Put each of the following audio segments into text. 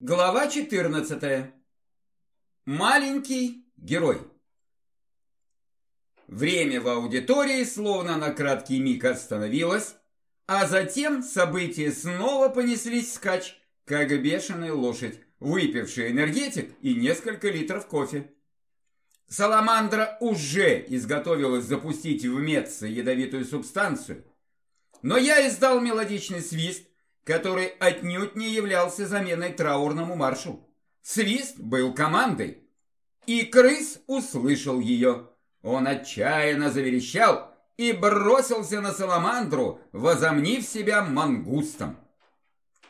Глава 14. Маленький герой. Время в аудитории словно на краткий миг остановилось, а затем события снова понеслись скач, как бешеная лошадь, выпившая энергетик и несколько литров кофе. Саламандра уже изготовилась запустить в Меца ядовитую субстанцию, но я издал мелодичный свист, который отнюдь не являлся заменой траурному маршу. Свист был командой, и крыс услышал ее. Он отчаянно заверещал и бросился на саламандру, возомнив себя мангустом.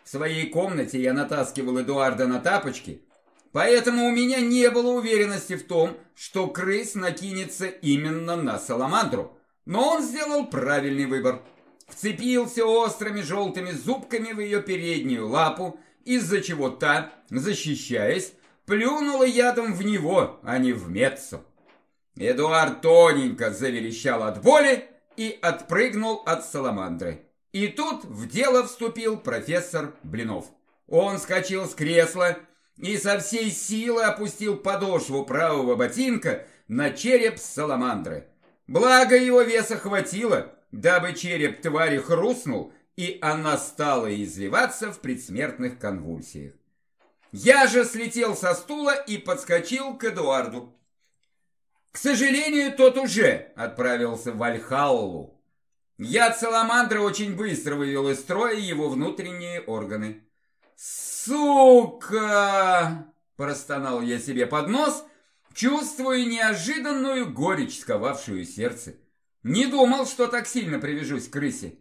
В своей комнате я натаскивал Эдуарда на тапочки, поэтому у меня не было уверенности в том, что крыс накинется именно на саламандру. Но он сделал правильный выбор – вцепился острыми желтыми зубками в ее переднюю лапу, из-за чего та, защищаясь, плюнула ядом в него, а не в Меццо. Эдуард тоненько заверещал от боли и отпрыгнул от саламандры. И тут в дело вступил профессор Блинов. Он скочил с кресла и со всей силы опустил подошву правого ботинка на череп саламандры. Благо его веса хватило, дабы череп твари хрустнул, и она стала извиваться в предсмертных конвульсиях. Я же слетел со стула и подскочил к Эдуарду. К сожалению, тот уже отправился в Вальхаллу. Яд Саламандры очень быстро вывел из строя его внутренние органы. «Сука!» – простонал я себе под нос, чувствуя неожиданную горечь, сковавшую сердце. Не думал, что так сильно привяжусь к крысе.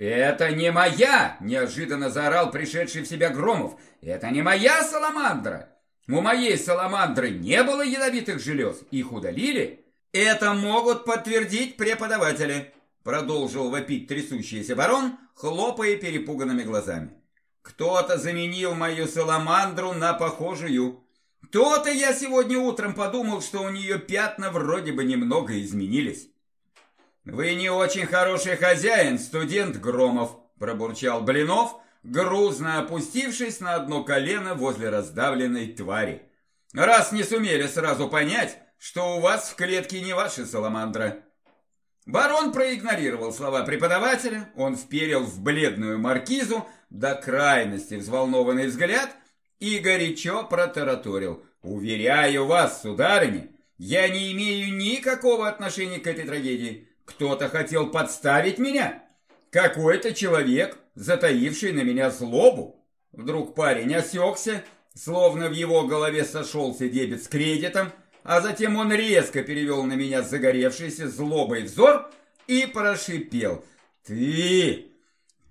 «Это не моя!» – неожиданно заорал пришедший в себя Громов. «Это не моя саламандра! У моей саламандры не было ядовитых желез, их удалили. Это могут подтвердить преподаватели!» Продолжил вопить трясущийся барон, хлопая перепуганными глазами. «Кто-то заменил мою саламандру на похожую. То-то я сегодня утром подумал, что у нее пятна вроде бы немного изменились». «Вы не очень хороший хозяин, студент Громов», – пробурчал Блинов, грузно опустившись на одно колено возле раздавленной твари. «Раз не сумели сразу понять, что у вас в клетке не ваша саламандра». Барон проигнорировал слова преподавателя, он вперил в бледную маркизу до крайности взволнованный взгляд и горячо протараторил. «Уверяю вас, сударыня, я не имею никакого отношения к этой трагедии. Кто-то хотел подставить меня? Какой-то человек, затаивший на меня злобу? Вдруг парень осекся, словно в его голове сошелся дебет с кредитом, а затем он резко перевел на меня загоревшийся злобой взор и прошипел. «Ты!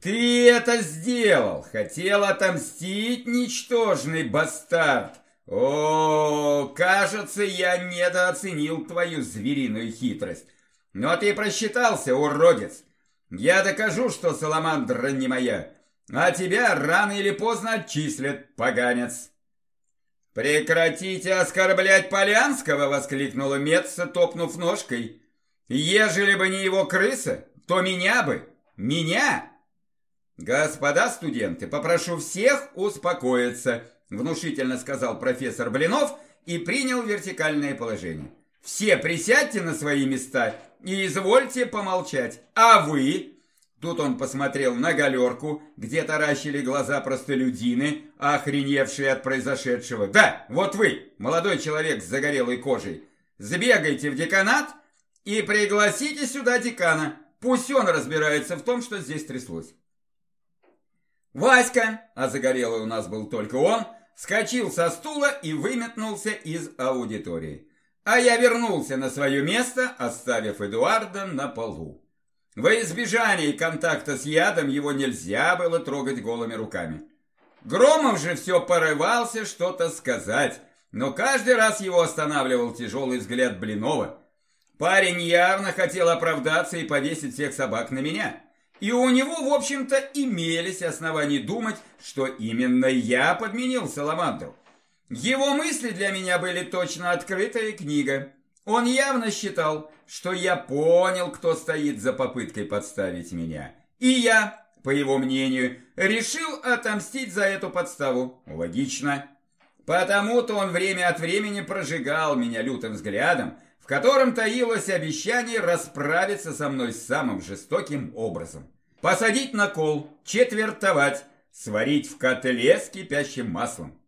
Ты это сделал! Хотел отомстить, ничтожный бастард! О, кажется, я недооценил твою звериную хитрость!» Но ты просчитался, уродец. Я докажу, что саламандра не моя, а тебя рано или поздно отчислят, поганец. «Прекратите оскорблять Полянского!» — воскликнула Метса, топнув ножкой. «Ежели бы не его крыса, то меня бы! Меня!» «Господа студенты, попрошу всех успокоиться», — внушительно сказал профессор Блинов и принял вертикальное положение. «Все присядьте на свои места и извольте помолчать. А вы?» Тут он посмотрел на галерку, где таращили глаза простолюдины, охреневшие от произошедшего. «Да, вот вы, молодой человек с загорелой кожей, сбегайте в деканат и пригласите сюда декана. Пусть он разбирается в том, что здесь тряслось». Васька, а загорелый у нас был только он, вскочил со стула и выметнулся из аудитории. А я вернулся на свое место, оставив Эдуарда на полу. Во избежание контакта с ядом его нельзя было трогать голыми руками. Громов же все порывался что-то сказать, но каждый раз его останавливал тяжелый взгляд Блинова. Парень явно хотел оправдаться и повесить всех собак на меня. И у него, в общем-то, имелись основания думать, что именно я подменил Саламандру. Его мысли для меня были точно открытая книга. Он явно считал, что я понял, кто стоит за попыткой подставить меня. И я, по его мнению, решил отомстить за эту подставу. Логично. Потому-то он время от времени прожигал меня лютым взглядом, в котором таилось обещание расправиться со мной самым жестоким образом. Посадить на кол, четвертовать, сварить в котле с кипящим маслом.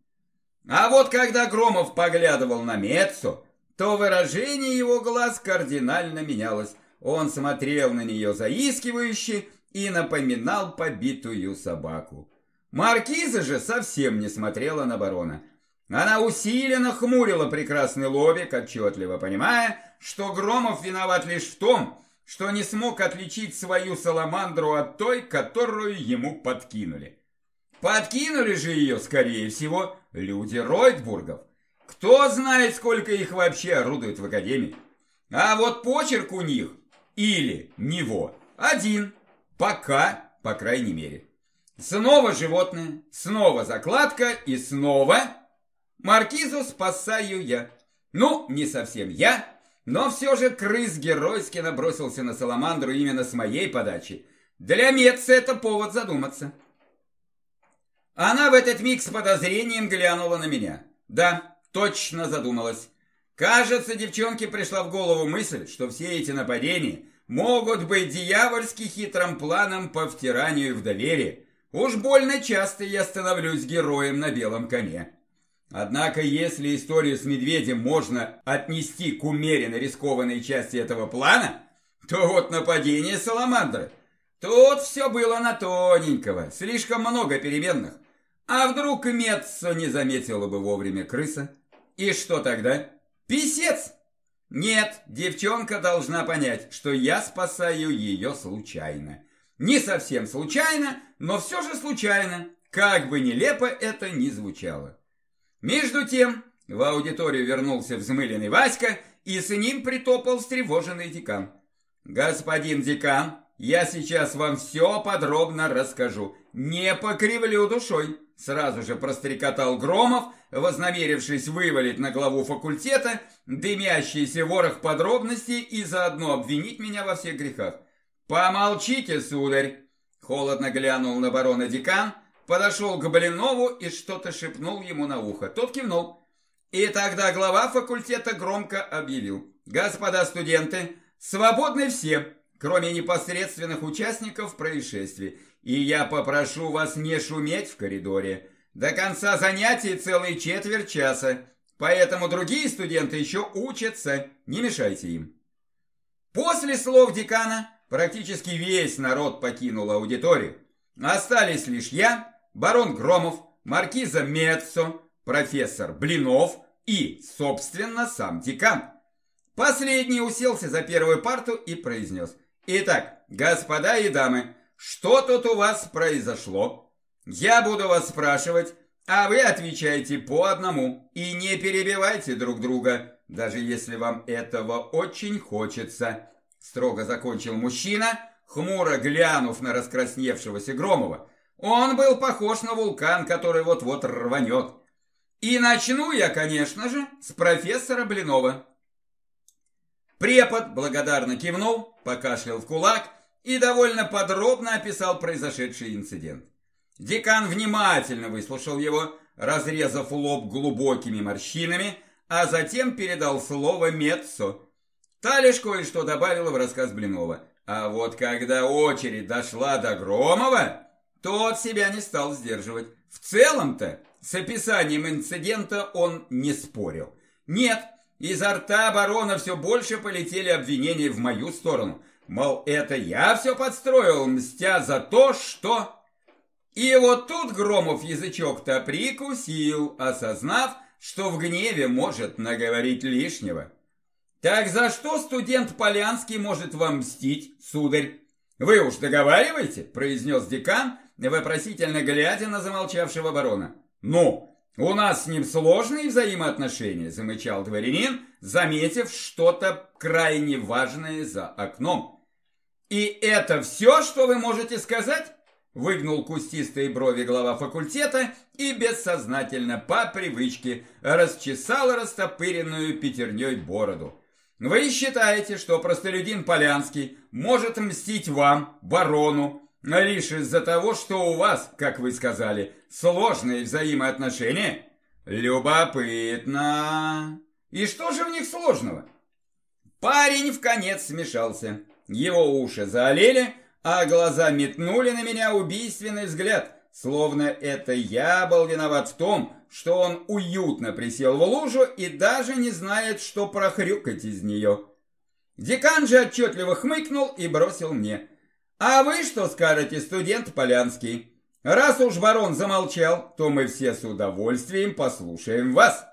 А вот когда Громов поглядывал на Мецу, то выражение его глаз кардинально менялось. Он смотрел на нее заискивающе и напоминал побитую собаку. Маркиза же совсем не смотрела на барона. Она усиленно хмурила прекрасный лобик, отчетливо понимая, что Громов виноват лишь в том, что не смог отличить свою саламандру от той, которую ему подкинули. Подкинули же ее, скорее всего, люди Ройтбургов. Кто знает, сколько их вообще орудует в Академии. А вот почерк у них, или него, один. Пока, по крайней мере. Снова животное, снова закладка и снова... Маркизу спасаю я. Ну, не совсем я, но все же крыс геройски набросился на Саламандру именно с моей подачи. Для Меца это повод задуматься. Она в этот миг с подозрением глянула на меня. Да, точно задумалась. Кажется, девчонке пришла в голову мысль, что все эти нападения могут быть дьявольски хитрым планом по втиранию в доверие. Уж больно часто я становлюсь героем на белом коне. Однако, если историю с медведем можно отнести к умеренно рискованной части этого плана, то вот нападение Саламандры. Тут все было на тоненького, слишком много переменных. А вдруг Меццо не заметила бы вовремя крыса? И что тогда? Писец! Нет, девчонка должна понять, что я спасаю ее случайно. Не совсем случайно, но все же случайно, как бы нелепо это ни звучало. Между тем, в аудиторию вернулся взмыленный Васька, и с ним притопал встревоженный декан. «Господин декан, я сейчас вам все подробно расскажу. Не покривлю душой. Сразу же прострекотал Громов, вознамерившись вывалить на главу факультета дымящийся ворох подробностей и заодно обвинить меня во всех грехах. «Помолчите, сударь!» Холодно глянул на барона декан, подошел к Блинову и что-то шепнул ему на ухо. Тот кивнул. И тогда глава факультета громко объявил. «Господа студенты, свободны все, кроме непосредственных участников происшествия. И я попрошу вас не шуметь в коридоре. До конца занятий целый четверть часа, поэтому другие студенты еще учатся, не мешайте им. После слов декана практически весь народ покинул аудиторию. Остались лишь я, барон Громов, маркиза Меццо, профессор Блинов и, собственно, сам декан. Последний уселся за первую парту и произнес. Итак, господа и дамы, что тут у вас произошло? Я буду вас спрашивать, а вы отвечаете по одному и не перебивайте друг друга, даже если вам этого очень хочется. Строго закончил мужчина, хмуро глянув на раскрасневшегося Громова. Он был похож на вулкан, который вот-вот рванет. И начну я, конечно же, с профессора Блинова. Препод благодарно кивнул, покашлял в кулак и довольно подробно описал произошедший инцидент. Декан внимательно выслушал его, разрезав лоб глубокими морщинами, а затем передал слово Меццо. Та лишь кое-что добавила в рассказ Блинова. А вот когда очередь дошла до Громова, тот себя не стал сдерживать. В целом-то с описанием инцидента он не спорил. Нет, изо рта барона все больше полетели обвинения в мою сторону – Мол, это я все подстроил, мстя за то, что... И вот тут Громов язычок-то прикусил, осознав, что в гневе может наговорить лишнего. Так за что студент Полянский может вам мстить, сударь? Вы уж договариваете, произнес декан, вопросительно глядя на замолчавшего барона. Ну, у нас с ним сложные взаимоотношения, замычал дворянин, заметив что-то крайне важное за окном. «И это все, что вы можете сказать?» Выгнул кустистые брови глава факультета и бессознательно, по привычке, расчесал растопыренную пятерней бороду. «Вы считаете, что простолюдин Полянский может мстить вам, барону, лишь из-за того, что у вас, как вы сказали, сложные взаимоотношения? Любопытно. И что же в них сложного? Парень в конец смешался. Его уши заолели, а глаза метнули на меня убийственный взгляд, словно это я был виноват в том, что он уютно присел в лужу и даже не знает, что прохрюкать из нее. Декан же отчетливо хмыкнул и бросил мне. «А вы что скажете, студент Полянский? Раз уж барон замолчал, то мы все с удовольствием послушаем вас».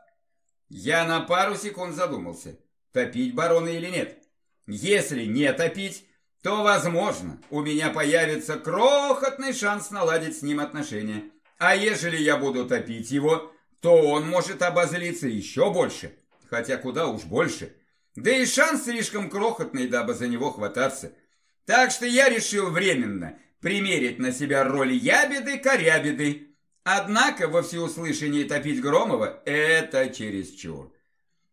Я на пару секунд задумался, топить барона или нет. Если не топить, то, возможно, у меня появится крохотный шанс наладить с ним отношения. А ежели я буду топить его, то он может обозлиться еще больше, хотя куда уж больше. Да и шанс слишком крохотный, дабы за него хвататься. Так что я решил временно примерить на себя роль ябеды-корябеды. Однако во всеуслышание топить Громова – это чересчур.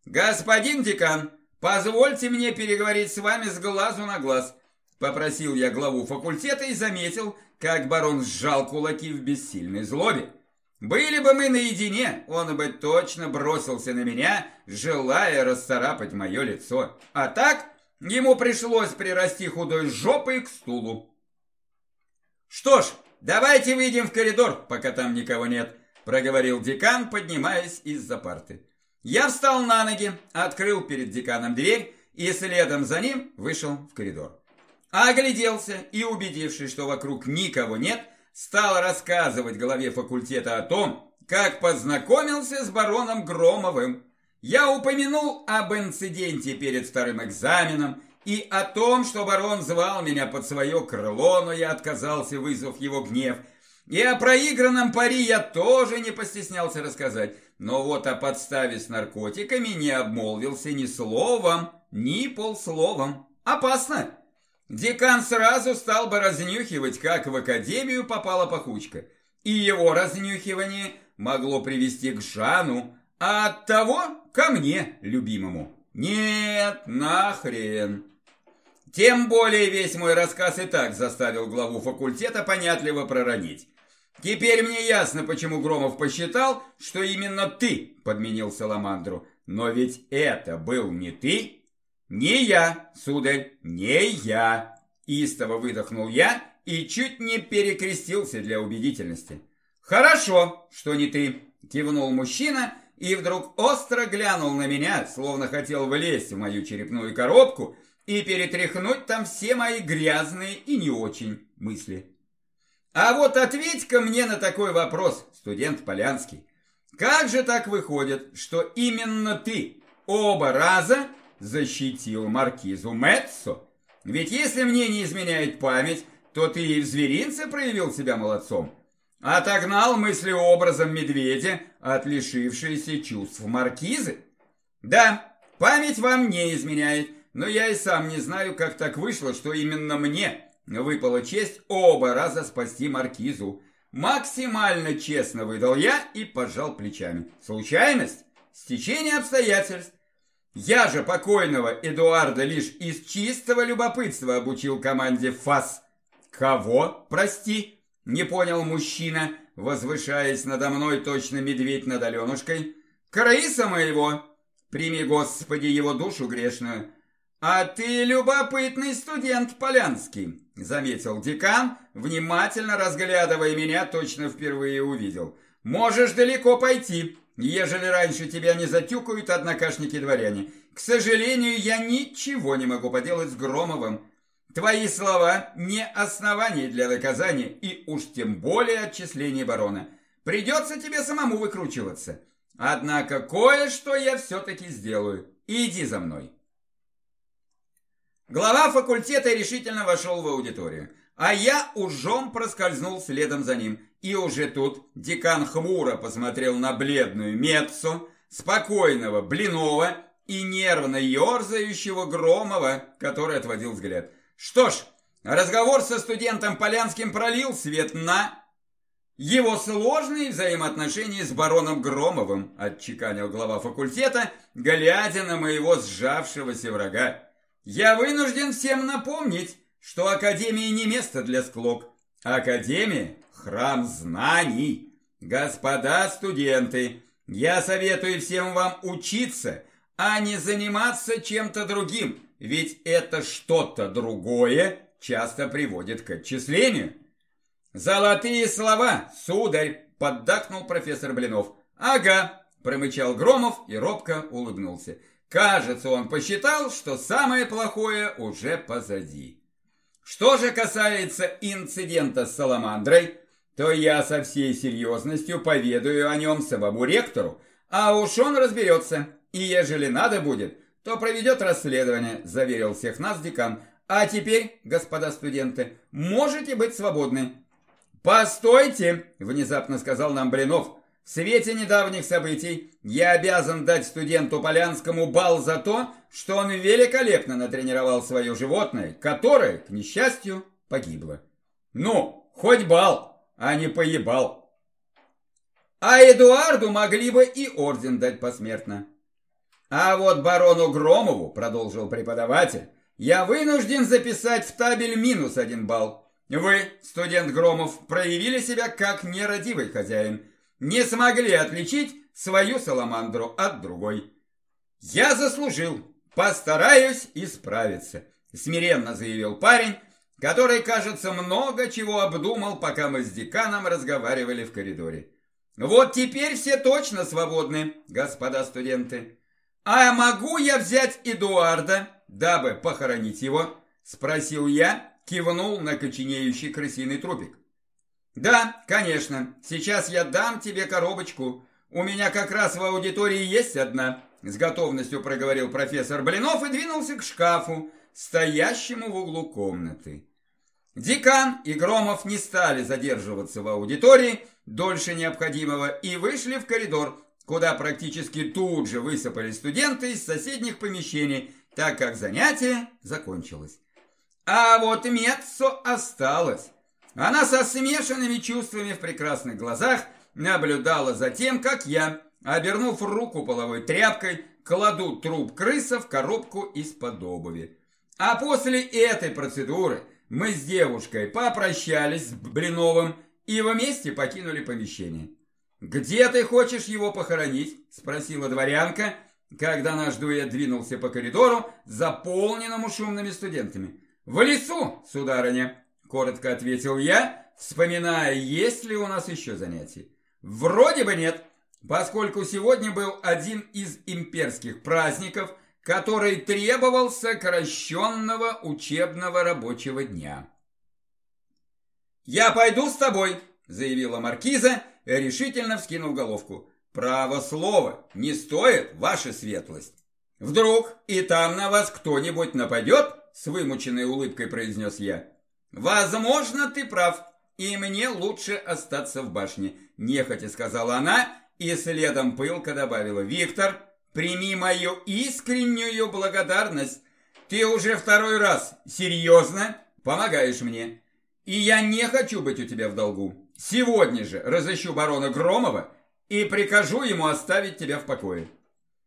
Господин декан, позвольте мне переговорить с вами с глазу на глаз. Попросил я главу факультета и заметил, как барон сжал кулаки в бессильной злобе. Были бы мы наедине, он бы точно бросился на меня, желая расцарапать мое лицо. А так ему пришлось прирасти худой жопой к стулу. «Что ж, давайте выйдем в коридор, пока там никого нет», проговорил декан, поднимаясь из-за парты. Я встал на ноги, открыл перед деканом дверь и следом за ним вышел в коридор. Огляделся и, убедившись, что вокруг никого нет, стал рассказывать главе факультета о том, как познакомился с бароном Громовым. Я упомянул об инциденте перед вторым экзаменом и о том, что барон звал меня под свое крыло, но я отказался, вызвав его гнев. И о проигранном пари я тоже не постеснялся рассказать. Но вот о подставе с наркотиками не обмолвился ни словом, ни полсловом. Опасно! Декан сразу стал бы разнюхивать, как в академию попала пахучка. И его разнюхивание могло привести к Жану, а от того ко мне, любимому. Нет, нахрен. Тем более весь мой рассказ и так заставил главу факультета понятливо проронить. Теперь мне ясно, почему Громов посчитал, что именно ты подменил Саламандру. Но ведь это был не ты. «Не я, сударь, не я!» Истово выдохнул я и чуть не перекрестился для убедительности. «Хорошо, что не ты!» Кивнул мужчина и вдруг остро глянул на меня, словно хотел влезть в мою черепную коробку и перетряхнуть там все мои грязные и не очень мысли. А вот ответь-ка мне на такой вопрос, студент Полянский. Как же так выходит, что именно ты оба раза защитил маркизу Меццо. Ведь если мне не изменяет память, то ты и в зверинце проявил себя молодцом. Отогнал мыслеобразом медведя от лишившейся чувств маркизы. Да, память вам не изменяет, но я и сам не знаю, как так вышло, что именно мне выпала честь оба раза спасти маркизу. Максимально честно выдал я и пожал плечами. Случайность? Стечение обстоятельств. Я же покойного Эдуарда лишь из чистого любопытства обучил команде ФАС. Кого, прости? Не понял мужчина, возвышаясь надо мной точно медведь над Аленушкой. Караиса моего, прими, Господи, его душу грешную. А ты любопытный студент Полянский, заметил декан, внимательно разглядывая меня, точно впервые увидел. Можешь далеко пойти ежели раньше тебя не затюкают однокашники-дворяне. К сожалению, я ничего не могу поделать с Громовым. Твои слова не основание для доказания и уж тем более отчисления барона. Придется тебе самому выкручиваться. Однако кое-что я все-таки сделаю. Иди за мной. Глава факультета решительно вошел в аудиторию, а я ужом проскользнул следом за ним. И уже тут декан хмуро посмотрел на бледную Меццу, спокойного Блинова и нервно ерзающего Громова, который отводил взгляд. Что ж, разговор со студентом Полянским пролил свет на... Его сложные взаимоотношения с бароном Громовым, отчеканил глава факультета, глядя на моего сжавшегося врага. Я вынужден всем напомнить, что Академия не место для склок, Академия – храм знаний. Господа студенты, я советую всем вам учиться, а не заниматься чем-то другим, ведь это что-то другое часто приводит к отчислению. Золотые слова, сударь, поддакнул профессор Блинов. Ага, промычал Громов и робко улыбнулся. Кажется, он посчитал, что самое плохое уже позади. Что же касается инцидента с Саламандрой, то я со всей серьезностью поведаю о нем самому ректору, а уж он разберется, и ежели надо будет, то проведет расследование, заверил всех нас декан. А теперь, господа студенты, можете быть свободны. «Постойте!» – внезапно сказал нам Блинов. В свете недавних событий я обязан дать студенту Полянскому бал за то, что он великолепно натренировал свое животное, которое, к несчастью, погибло. Ну, хоть бал, а не поебал. А Эдуарду могли бы и орден дать посмертно. А вот барону Громову, продолжил преподаватель, я вынужден записать в табель минус один балл. Вы, студент Громов, проявили себя как нерадивый хозяин – не смогли отличить свою саламандру от другой. Я заслужил, постараюсь исправиться, смиренно заявил парень, который, кажется, много чего обдумал, пока мы с деканом разговаривали в коридоре. Вот теперь все точно свободны, господа студенты. А могу я взять Эдуарда, дабы похоронить его? Спросил я, кивнул на коченеющий крысиный трупик. «Да, конечно. Сейчас я дам тебе коробочку. У меня как раз в аудитории есть одна», – с готовностью проговорил профессор Блинов и двинулся к шкафу, стоящему в углу комнаты. Декан и Громов не стали задерживаться в аудитории дольше необходимого и вышли в коридор, куда практически тут же высыпали студенты из соседних помещений, так как занятие закончилось. А вот Меццо осталось. Она со смешанными чувствами в прекрасных глазах наблюдала за тем, как я, обернув руку половой тряпкой, кладу труп крыса в коробку из-под обуви. А после этой процедуры мы с девушкой попрощались с Блиновым и вместе покинули помещение. «Где ты хочешь его похоронить?» – спросила дворянка, когда наш дуэт двинулся по коридору, заполненному шумными студентами. «В лесу, сударыня!» Коротко ответил я, вспоминая, есть ли у нас еще занятия. Вроде бы нет, поскольку сегодня был один из имперских праздников, который требовал сокращенного учебного рабочего дня. «Я пойду с тобой», – заявила маркиза, решительно вскинув головку. «Право слово, не стоит ваша светлость. Вдруг и там на вас кто-нибудь нападет?» – с вымученной улыбкой произнес я. «Возможно, ты прав, и мне лучше остаться в башне», – нехотя сказала она, и следом пылко добавила. «Виктор, прими мою искреннюю благодарность. Ты уже второй раз серьезно помогаешь мне, и я не хочу быть у тебя в долгу. Сегодня же разыщу барона Громова и прикажу ему оставить тебя в покое».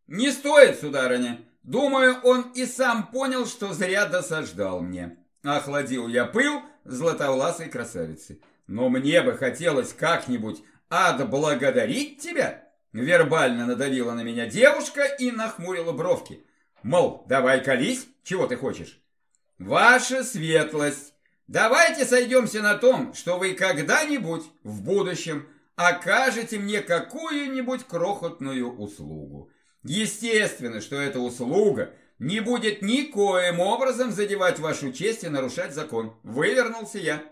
«Не стоит, сударыня. Думаю, он и сам понял, что зря досаждал мне». Охладил я пыл златовласой красавицы. Но мне бы хотелось как-нибудь отблагодарить тебя. Вербально надавила на меня девушка и нахмурила бровки. Мол, давай колись, чего ты хочешь? Ваша светлость, давайте сойдемся на том, что вы когда-нибудь в будущем окажете мне какую-нибудь крохотную услугу. Естественно, что эта услуга не будет никоим образом задевать вашу честь и нарушать закон. Вывернулся я.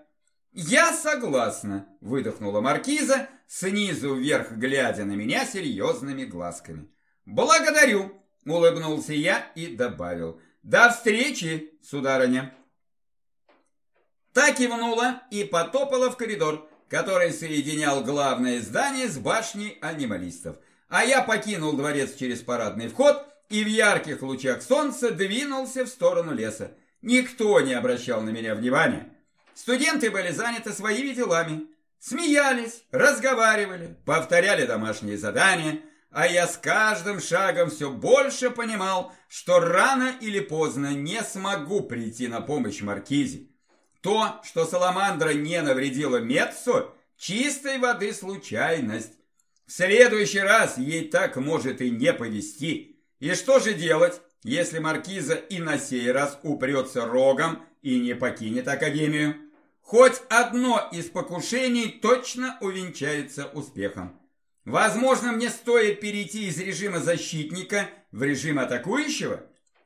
Я согласна, выдохнула маркиза, снизу вверх глядя на меня серьезными глазками. Благодарю, улыбнулся я и добавил. До встречи, сударыня. Так кивнула и потопала в коридор, который соединял главное здание с башней анималистов. А я покинул дворец через парадный вход и в ярких лучах солнца двинулся в сторону леса. Никто не обращал на меня внимания. Студенты были заняты своими делами. Смеялись, разговаривали, повторяли домашние задания, а я с каждым шагом все больше понимал, что рано или поздно не смогу прийти на помощь Маркизе. То, что Саламандра не навредила Метсу, чистой воды случайность. В следующий раз ей так может и не повести. И что же делать, если Маркиза и на сей раз упрется рогом и не покинет Академию? Хоть одно из покушений точно увенчается успехом. Возможно, мне стоит перейти из режима защитника в режим атакующего?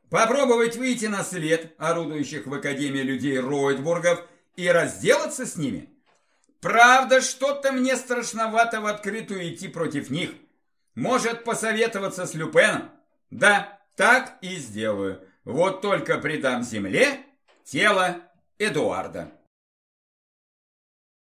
Попробовать выйти на след орудующих в Академии людей Ройтбургов и разделаться с ними? Правда, что-то мне страшновато в открытую идти против них. Может посоветоваться с Люпеном? Да, так и сделаю. Вот только придам земле тело Эдуарда.